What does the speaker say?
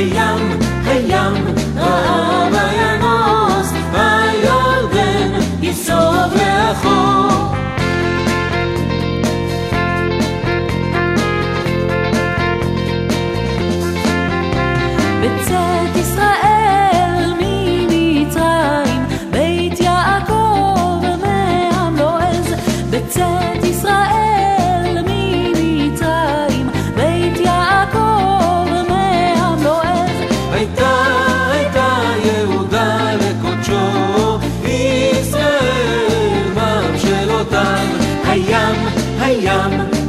hayam, hayam, ha'aba yanos, ha'yorden yisov yum.